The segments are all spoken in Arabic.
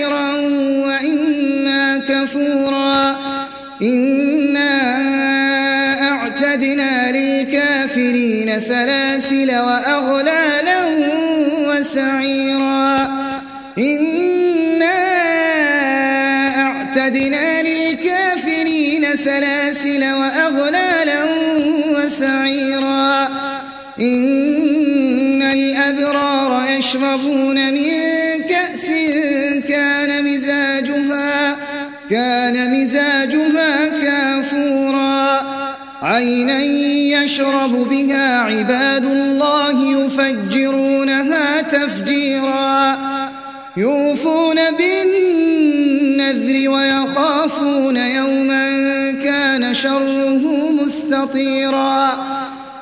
شاكرا وإما كفورا. إنا أعتدنا للكافرين سلاسل وأغلالا وسعيرا. إنا أعتدنا للكافرين سلاسل وأغلالا وسعيرا. إن الأبرار يشربون من مزاجها كان مزاجها كافورا. عينا يشرب بها عباد الله يفجرونها تفجيرا. يوفون بالنذر ويخافون يوما كان شره مستطيرا.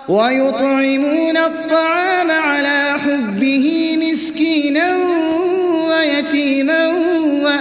ويطعمون الطعام على حبه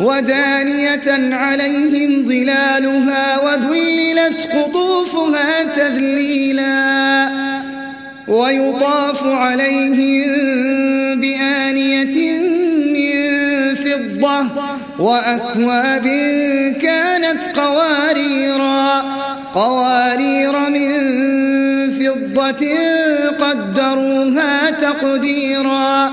ودانية عليهم ظلالها وذللت قطوفها تذليلا ويطاف عليهم بآنية من فضة وأكواب كانت قواريرا قوارير من فضة قدروها تقديرا